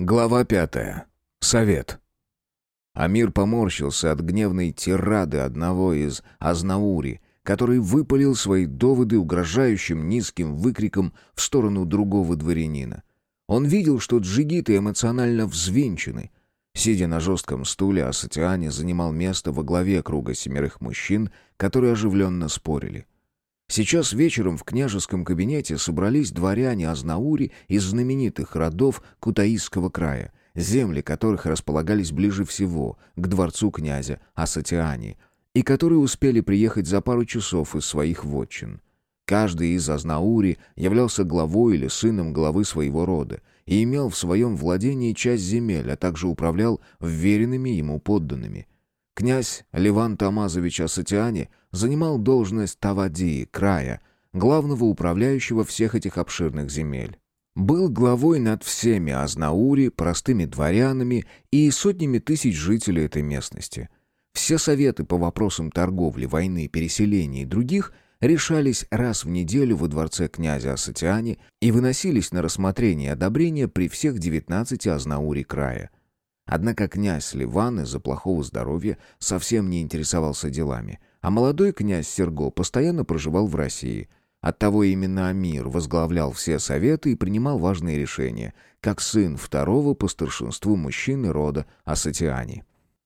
Глава пятая. Совет. Амир поморщился от гневной тирады одного из Азнаури, который выпалил свои доводы угрожающим низким выкриком в сторону другого дворянина. Он видел, что джигиты эмоционально взвинчены. Сидя на жестком стуле, Асатиане занимал место во главе круга семерых мужчин, которые оживленно спорили. Сейчас вечером в княжеском кабинете собрались дворяне Азнаури из знаменитых родов Кутаисского края, земли которых располагались ближе всего к дворцу князя Асатиани, и которые успели приехать за пару часов из своих вотчин. Каждый из Азнаури являлся главой или сыном главы своего рода и имел в своем владении часть земель, а также управлял вверенными ему подданными – Князь Ливан Тамазович Асатиани занимал должность Тавади, края, главного управляющего всех этих обширных земель. Был главой над всеми Азнаури, простыми дворянами и сотнями тысяч жителей этой местности. Все советы по вопросам торговли, войны, переселения и других решались раз в неделю во дворце князя Асатиани и выносились на рассмотрение и одобрение при всех 19 Азнаури края – Однако князь Ливан из-за плохого здоровья совсем не интересовался делами, а молодой князь Серго постоянно проживал в России. Оттого именно Амир возглавлял все советы и принимал важные решения, как сын второго по старшинству мужчины рода Асатиани.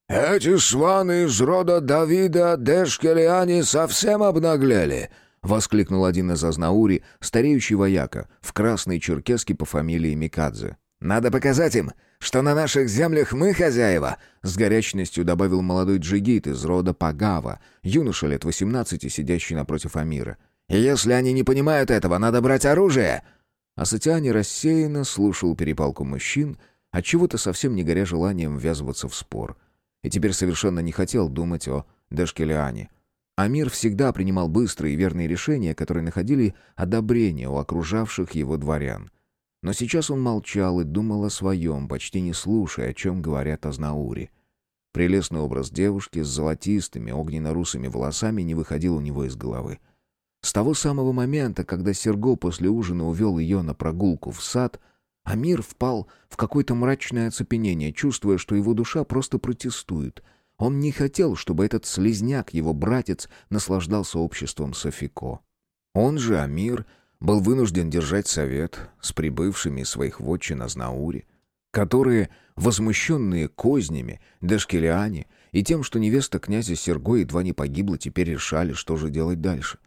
«Эти сваны из рода Давида Дешкелиани совсем обнаглели!» — воскликнул один из Азнаури, стареющий вояка, в красной черкеске по фамилии Микадзе. «Надо показать им, что на наших землях мы хозяева», — с горячностью добавил молодой джигит из рода Пагава, юноша лет 18, сидящий напротив Амира. «И если они не понимают этого, надо брать оружие!» Асатиани рассеянно слушал перепалку мужчин, отчего-то совсем не горя желанием ввязываться в спор. И теперь совершенно не хотел думать о Дешкелиане. Амир всегда принимал быстрые и верные решения, которые находили одобрение у окружавших его дворян. Но сейчас он молчал и думал о своем, почти не слушая, о чем говорят о Знауре. Прелестный образ девушки с золотистыми, огненно-русыми волосами не выходил у него из головы. С того самого момента, когда Серго после ужина увел ее на прогулку в сад, Амир впал в какое-то мрачное оцепенение, чувствуя, что его душа просто протестует. Он не хотел, чтобы этот слезняк, его братец, наслаждался обществом Софико. Он же, Амир, был вынужден держать совет с прибывшими из своих вотчин Азнаури, которые, возмущенные кознями, Дашкелиане и тем, что невеста князя Серго едва не погибла, теперь решали, что же делать дальше.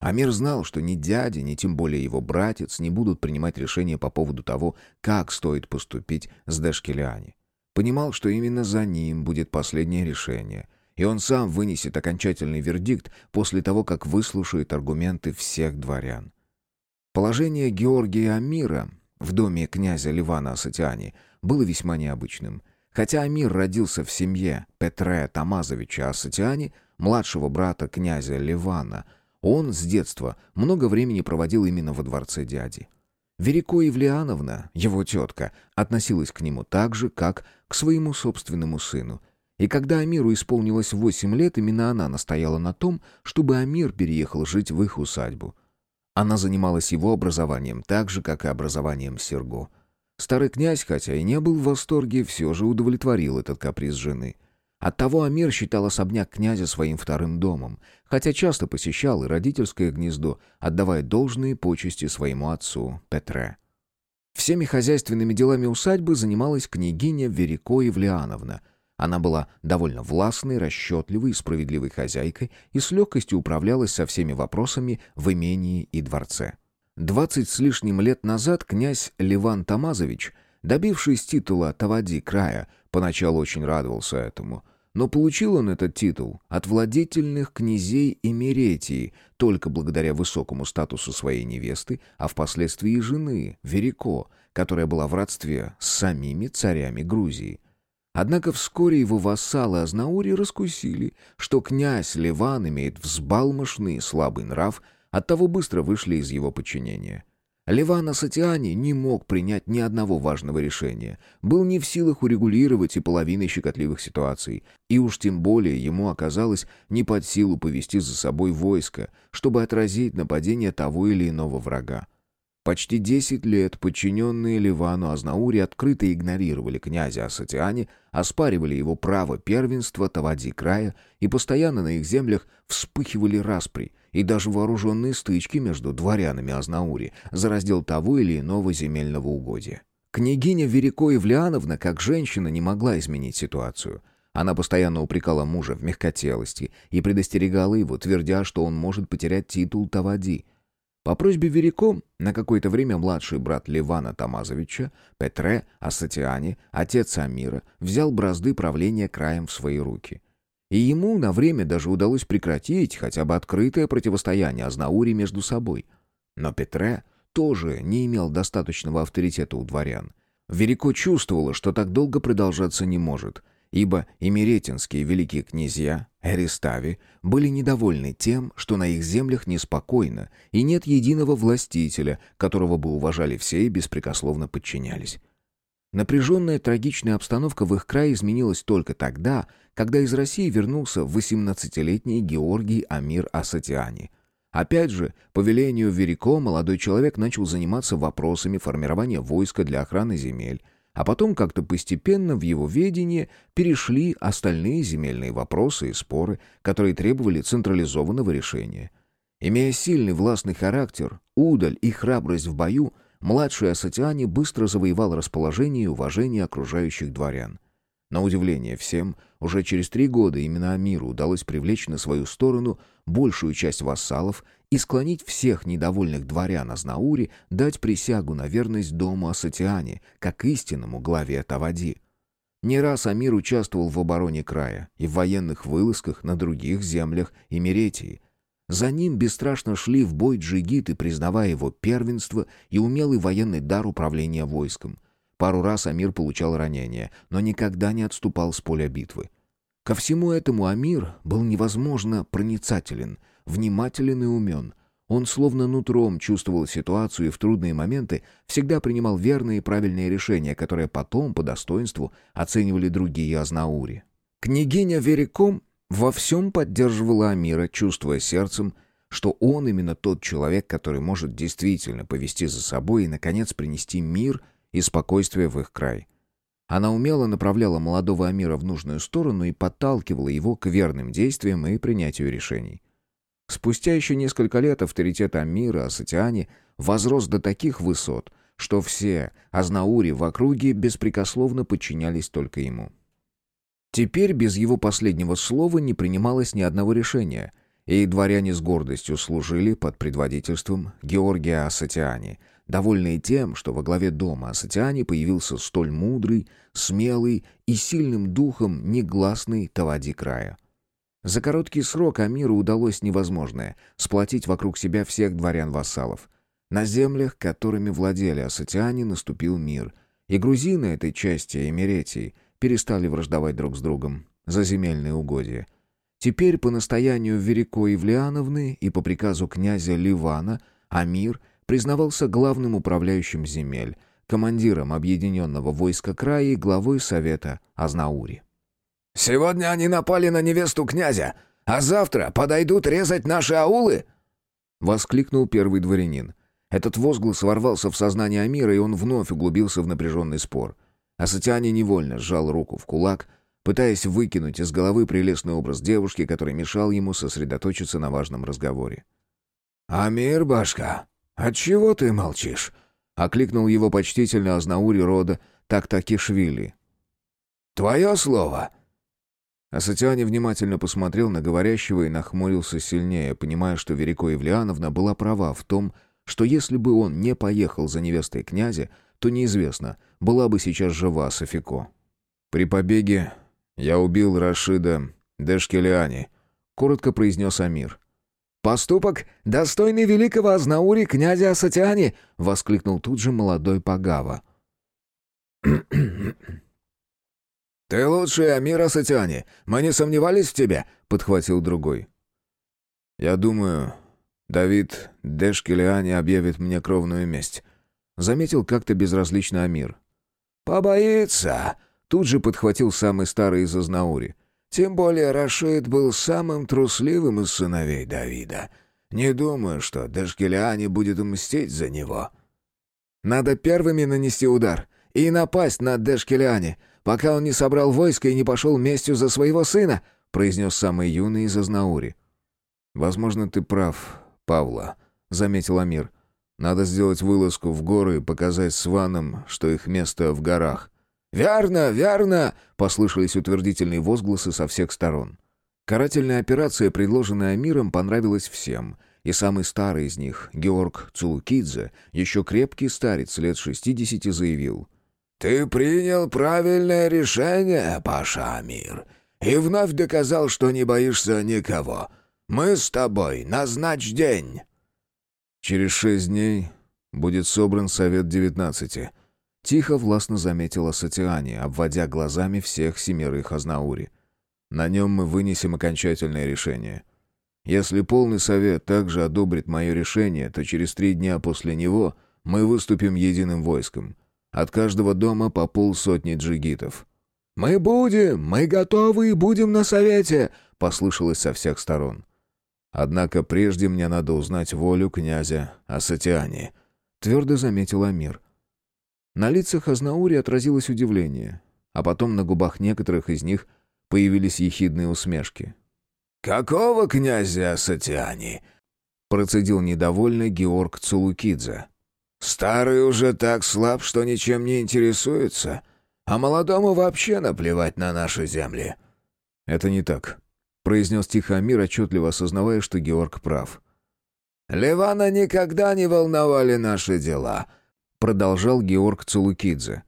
Амир знал, что ни дядя, ни тем более его братец не будут принимать решения по поводу того, как стоит поступить с Дашкелиане. Понимал, что именно за ним будет последнее решение, и он сам вынесет окончательный вердикт после того, как выслушает аргументы всех дворян. Положение Георгия Амира в доме князя Ливана Асатиани было весьма необычным. Хотя Амир родился в семье Петре Тамазовича Асатиани, младшего брата князя Ливана, он с детства много времени проводил именно во дворце дяди. Верико Евлеановна, его тетка, относилась к нему так же, как к своему собственному сыну. И когда Амиру исполнилось восемь лет, именно она настояла на том, чтобы Амир переехал жить в их усадьбу. Она занималась его образованием так же, как и образованием Серго. Старый князь, хотя и не был в восторге, все же удовлетворил этот каприз жены. Оттого Амир считал особняк князя своим вторым домом, хотя часто посещал и родительское гнездо, отдавая должные почести своему отцу Петре. Всеми хозяйственными делами усадьбы занималась княгиня Верико Евлеановна, она была довольно властной, расчетливой и справедливой хозяйкой и с легкостью управлялась со всеми вопросами в имении и дворце. Двадцать с лишним лет назад князь Ливан Тамазович, добившись титула Тавади края, поначалу очень радовался этому. Но получил он этот титул от владетельных князей Эмеретии только благодаря высокому статусу своей невесты, а впоследствии и жены, Верико, которая была в родстве с самими царями Грузии – Однако вскоре его вассалы Азнаури раскусили, что князь Ливан имеет взбалмошный и слабый нрав, оттого быстро вышли из его подчинения. Ливан Асатиани не мог принять ни одного важного решения, был не в силах урегулировать и половины щекотливых ситуаций, и уж тем более ему оказалось не под силу повести за собой войско, чтобы отразить нападение того или иного врага. Почти десять лет подчиненные Ливану Азнаури открыто игнорировали князя Асатиани, оспаривали его право первенства Тавади края, и постоянно на их землях вспыхивали распри и даже вооруженные стычки между дворянами Азнаури за раздел того или иного земельного угодья. Княгиня Верико Евлеановна, как женщина, не могла изменить ситуацию. Она постоянно упрекала мужа в мягкотелости и предостерегала его, твердя, что он может потерять титул Тавади. По просьбе Верико на какое-то время младший брат Ливана Тамазовича, Петре Асатиани, отец Амира, взял бразды правления краем в свои руки. И ему на время даже удалось прекратить хотя бы открытое противостояние Азнаури между собой. Но Петре тоже не имел достаточного авторитета у дворян. Верико чувствовала, что так долго продолжаться не может, ибо имеретинские великие князья, Эристави, были недовольны тем, что на их землях неспокойно и нет единого властителя, которого бы уважали все и беспрекословно подчинялись. Напряженная трагичная обстановка в их крае изменилась только тогда, когда из России вернулся 18-летний Георгий Амир Асатиани – Опять же, по велению Верико молодой человек начал заниматься вопросами формирования войска для охраны земель, а потом как-то постепенно в его ведение перешли остальные земельные вопросы и споры, которые требовали централизованного решения. Имея сильный властный характер, удаль и храбрость в бою, младший Асатиани быстро завоевал расположение и уважение окружающих дворян. На удивление всем, уже через три года именно Амиру удалось привлечь на свою сторону большую часть вассалов и склонить всех недовольных дворян Азнаури дать присягу на верность дому Асатиане, как истинному главе Тавади. Не раз Амир участвовал в обороне края и в военных вылазках на других землях Имеретии. За ним бесстрашно шли в бой джигиты, признавая его первенство и умелый военный дар управления войском. Пару раз Амир получал ранения, но никогда не отступал с поля битвы. Ко всему этому Амир был невозможно проницателен, внимателен и умен. Он словно нутром чувствовал ситуацию и в трудные моменты всегда принимал верные и правильные решения, которые потом по достоинству оценивали другие Азнаури. Княгиня Вериком во всем поддерживала Амира, чувствуя сердцем, что он именно тот человек, который может действительно повести за собой и, наконец, принести мир и спокойствие в их край. Она умело направляла молодого Амира в нужную сторону и подталкивала его к верным действиям и принятию решений. Спустя еще несколько лет авторитет Амира Асатиани возрос до таких высот, что все Азнаури в округе беспрекословно подчинялись только ему. Теперь без его последнего слова не принималось ни одного решения, и дворяне с гордостью служили под предводительством Георгия Асатиани, довольные тем, что во главе дома Асатиани появился столь мудрый, смелый и сильным духом негласный Тавади края. За короткий срок Амиру удалось невозможное — сплотить вокруг себя всех дворян-вассалов. На землях, которыми владели Асатиане, наступил мир, и грузины этой части Эмеретии перестали враждовать друг с другом за земельные угодья. Теперь по настоянию Верико Евлеановны и по приказу князя Ливана Амир признавался главным управляющим земель, командиром объединенного войска края и главой совета Азнаури. «Сегодня они напали на невесту князя, а завтра подойдут резать наши аулы?» — воскликнул первый дворянин. Этот возглас ворвался в сознание Амира, и он вновь углубился в напряженный спор. Асатиане невольно сжал руку в кулак, пытаясь выкинуть из головы прелестный образ девушки, который мешал ему сосредоточиться на важном разговоре. «Амир, башка, «Отчего ты молчишь?» — окликнул его почтительно Азнаури рода Тактакишвили. «Твое слово!» Асатиане внимательно посмотрел на говорящего и нахмурился сильнее, понимая, что Верико Евлеановна была права в том, что если бы он не поехал за невестой князя, то неизвестно, была бы сейчас жива Софико. «При побеге я убил Рашида Дешкелиани», — коротко произнес Амир. «Поступок, достойный великого Азнаури князя Асатиани!» — воскликнул тут же молодой Пагава. «Ты лучший Амир Асатиани! Мы не сомневались в тебе!» — подхватил другой. «Я думаю, Давид Дешкелиани объявит мне кровную месть», — заметил как-то безразлично Амир. «Побоится!» — тут же подхватил самый старый из Азнаури. Тем более Рашид был самым трусливым из сыновей Давида. Не думаю, что Дашкеляне будет мстить за него». Надо первыми нанести удар и напасть на Дешкелиане, пока он не собрал войско и не пошел местью за своего сына», произнес самый юный из Азнаури. «Возможно, ты прав, Павла», — заметил Амир. «Надо сделать вылазку в горы и показать сванам, что их место в горах». «Верно, верно!» — послышались утвердительные возгласы со всех сторон. Карательная операция, предложенная Амиром, понравилась всем, и самый старый из них, Георг Цулукидзе, еще крепкий старец лет шестидесяти, заявил. «Ты принял правильное решение, Паша Амир, и вновь доказал, что не боишься никого. Мы с тобой, назначь день!» «Через шесть дней будет собран Совет Девятнадцати», — тихо властно заметила Сатиане, обводя глазами всех семерых Азнаури. «На нем мы вынесем окончательное решение. Если полный совет также одобрит мое решение, то через три дня после него мы выступим единым войском. От каждого дома по полсотни джигитов». «Мы будем! Мы готовы и будем на совете!» — послышалось со всех сторон. Однако прежде мне надо узнать волю князя Асатиани», — твердо заметил Амир. На лицах Азнаури отразилось удивление, а потом на губах некоторых из них появились ехидные усмешки. «Какого князя Асатиани?» — процедил недовольно Георг Цулукидзе. «Старый уже так слаб, что ничем не интересуется, а молодому вообще наплевать на наши земли». «Это не так», произнес тихо Амир, отчетливо осознавая, что Георг прав. «Ливана никогда не волновали наши дела», — продолжал Георг Цулукидзе.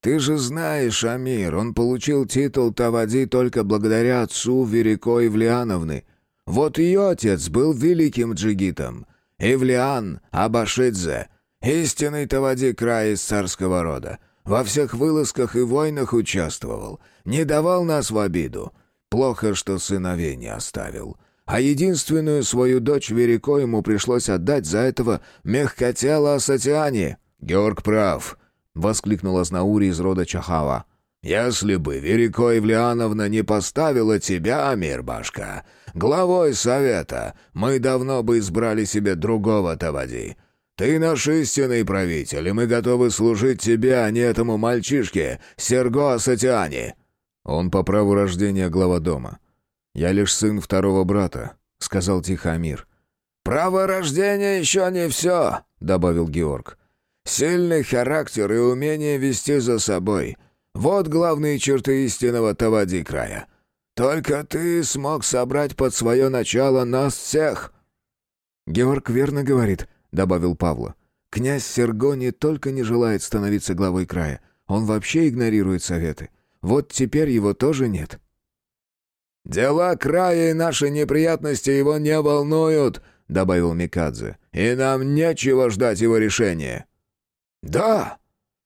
«Ты же знаешь, Амир, он получил титул Тавади только благодаря отцу Верико Ивлиановны. Вот ее отец был великим джигитом. Ивлиан Абашидзе, истинный Тавади края из царского рода. Во всех вылазках и войнах участвовал, не давал нас в обиду. Плохо, что сыновей не оставил. А единственную свою дочь Верико ему пришлось отдать за этого мягкотела Асатиане. «Георг прав», — воскликнул Азнаури из рода Чахава. «Если бы Верико Евлеановна не поставила тебя, Амирбашка, главой совета, мы давно бы избрали себе другого Тавади. Ты наш истинный правитель, и мы готовы служить тебе, а не этому мальчишке, Серго Асатиане». «Он по праву рождения глава дома. Я лишь сын второго брата», — сказал тихо Амир. «Право рождения еще не все», — добавил Георг. «Сильный характер и умение вести за собой. Вот главные черты истинного Тавади края. Только ты смог собрать под свое начало нас всех». «Георг верно говорит», — добавил Павла. «Князь Серго не только не желает становиться главой края, он вообще игнорирует советы. Вот теперь его тоже нет. «Дела края и наши неприятности его не волнуют», — добавил Микадзе. «И нам нечего ждать его решения». «Да,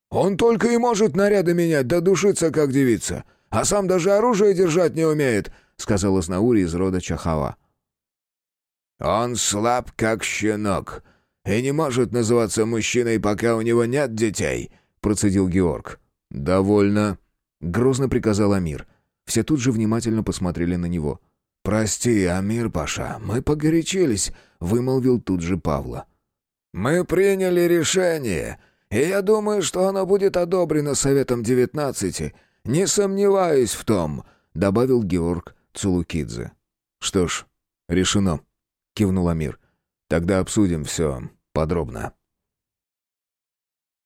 он только и может наряды менять, да душиться, как девица, а сам даже оружие держать не умеет», — сказал Азнаури из рода Чахава. «Он слаб, как щенок, и не может называться мужчиной, пока у него нет детей», — процедил Георг. «Довольно», Грозно приказал Амир. Все тут же внимательно посмотрели на него. «Прости, Амир Паша, мы погорячились», — вымолвил тут же Павла. «Мы приняли решение, и я думаю, что оно будет одобрено Советом девятнадцати. Не сомневаюсь в том», — добавил Георг Цулукидзе. «Что ж, решено», — кивнул Амир. «Тогда обсудим все подробно».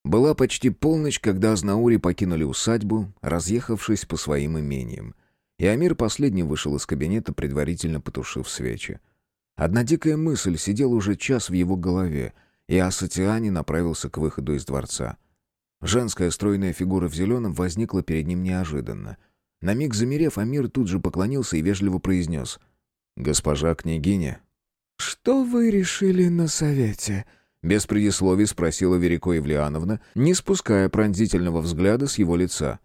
Была почти полночь, когда Азнаури покинули усадьбу, разъехавшись по своим имениям. И Амир последним вышел из кабинета, предварительно потушив свечи. Одна дикая мысль сидела уже час в его голове, и Асатиани направился к выходу из дворца. Женская стройная фигура в зеленом возникла перед ним неожиданно. На миг замерев, Амир тут же поклонился и вежливо произнес. «Госпожа княгиня». «Что вы решили на совете?» Без предисловий спросила Верико Евлеановна, не спуская пронзительного взгляда с его лица.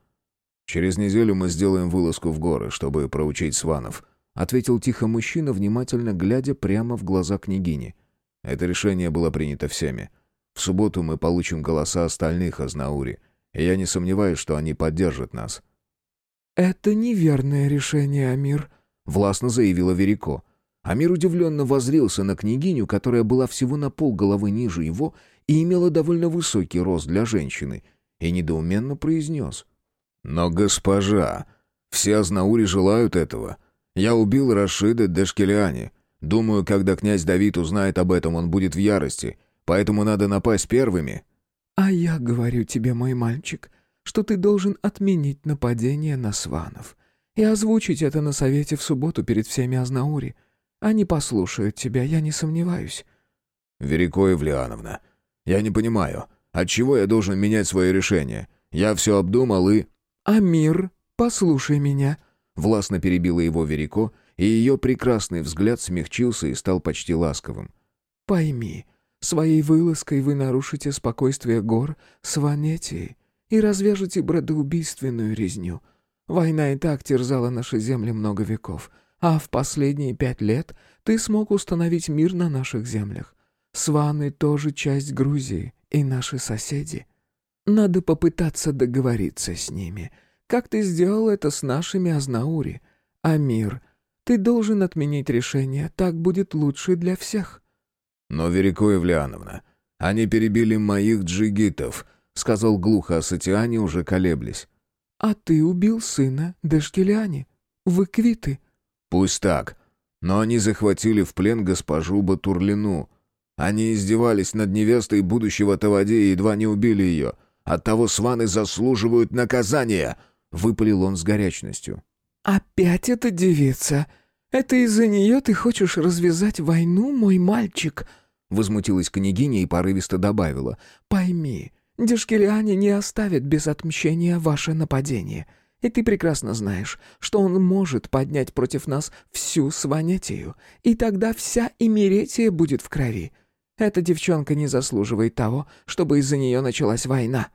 «Через неделю мы сделаем вылазку в горы, чтобы проучить сванов», ответил тихо мужчина, внимательно глядя прямо в глаза княгини. Это решение было принято всеми. В субботу мы получим голоса остальных Азнаури, и я не сомневаюсь, что они поддержат нас. «Это неверное решение, Амир», — властно заявила Верико. Амир удивленно возрился на княгиню, которая была всего на пол головы ниже его, и имела довольно высокий рост для женщины, и недоуменно произнес. «Но, госпожа, все Азнаури желают этого. Я убил Рашида Дешкелиани. Думаю, когда князь Давид узнает об этом, он будет в ярости, поэтому надо напасть первыми». «А я говорю тебе, мой мальчик, что ты должен отменить нападение на сванов и озвучить это на совете в субботу перед всеми Азнаури. Они послушают тебя, я не сомневаюсь». «Верико Евлеановна, я не понимаю, отчего я должен менять свое решение? Я все обдумал и...» «Амир, послушай меня», — властно перебила его Верико, и ее прекрасный взгляд смягчился и стал почти ласковым. «Пойми, своей вылазкой вы нарушите спокойствие гор Сванетии и развяжете братоубийственную резню. Война и так терзала наши земли много веков, а в последние пять лет ты смог установить мир на наших землях. Сваны тоже часть Грузии и наши соседи. Надо попытаться договориться с ними, как ты сделал это с нашими Азнаури. Амир, ты должен отменить решение, так будет лучше для всех». «Но, Верико Евлеановна, они перебили моих джигитов», — сказал глухо Асатиане, уже колеблясь. «А ты убил сына Дешкеляни. Вы квиты». «Пусть так. Но они захватили в плен госпожу Батурлину. Они издевались над невестой будущего Тавади и едва не убили ее. Оттого сваны заслуживают наказания!» — выпалил он с горячностью. «Опять эта девица? Это из-за нее ты хочешь развязать войну, мой мальчик?» Возмутилась княгиня и порывисто добавила. «Пойми, Дешкелиане не оставят без отмщения ваше нападение. И ты прекрасно знаешь, что он может поднять против нас всю Сванетию, и тогда вся Имеретия будет в крови. Эта девчонка не заслуживает того, чтобы из-за нее началась война».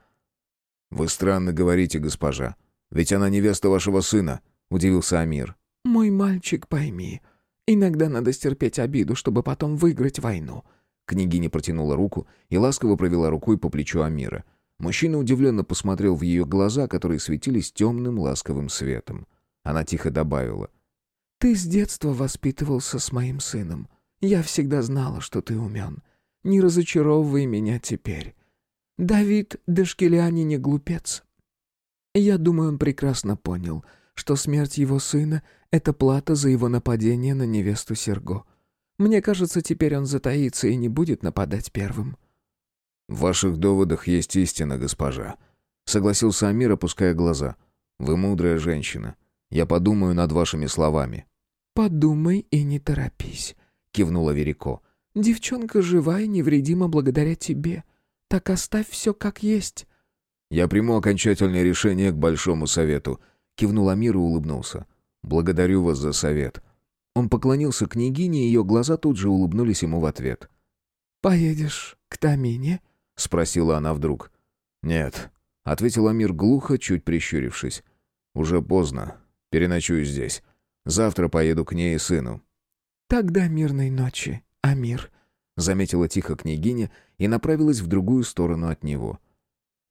«Вы странно говорите, госпожа. Ведь она невеста вашего сына», — удивился Амир. «Мой мальчик, пойми, иногда надо стерпеть обиду, чтобы потом выиграть войну». Княгиня протянула руку и ласково провела рукой по плечу Амира. Мужчина удивленно посмотрел в ее глаза, которые светились темным ласковым светом. Она тихо добавила. «Ты с детства воспитывался с моим сыном. Я всегда знала, что ты умен. Не разочаровывай меня теперь. Давид Дешкеляни не глупец. Я думаю, он прекрасно понял, что смерть его сына — это плата за его нападение на невесту Серго. Мне кажется, теперь он затаится и не будет нападать первым». «В ваших доводах есть истина, госпожа», — согласился Амир, опуская глаза. «Вы мудрая женщина. Я подумаю над вашими словами». «Подумай и не торопись», — кивнула Верико. «Девчонка жива и невредима благодаря тебе. Так оставь все как есть». «Я приму окончательное решение к Большому Совету», — кивнул Амир и улыбнулся. «Благодарю вас за совет». Он поклонился княгине, и ее глаза тут же улыбнулись ему в ответ. «Поедешь к Тамине?» — спросила она вдруг. «Нет», — ответил Амир глухо, чуть прищурившись. «Уже поздно. Переночую здесь. Завтра поеду к ней и сыну». «Тогда мирной ночи, Амир», — заметила тихо княгиня и направилась в другую сторону от него.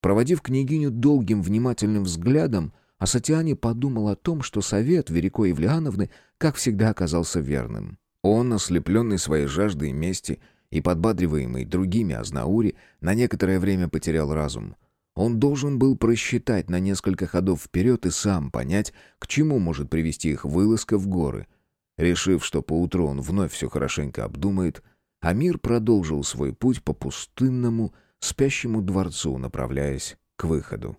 Проводив княгиню долгим внимательным взглядом, Асатиане подумал о том, что совет Верико Евлеановны, как всегда, оказался верным. Он, ослепленный своей жаждой мести и подбадриваемый другими Азнаури, на некоторое время потерял разум. Он должен был просчитать на несколько ходов вперед и сам понять, к чему может привести их вылазка в горы. Решив, что поутру он вновь все хорошенько обдумает, Амир продолжил свой путь по пустынному, спящему дворцу, направляясь к выходу.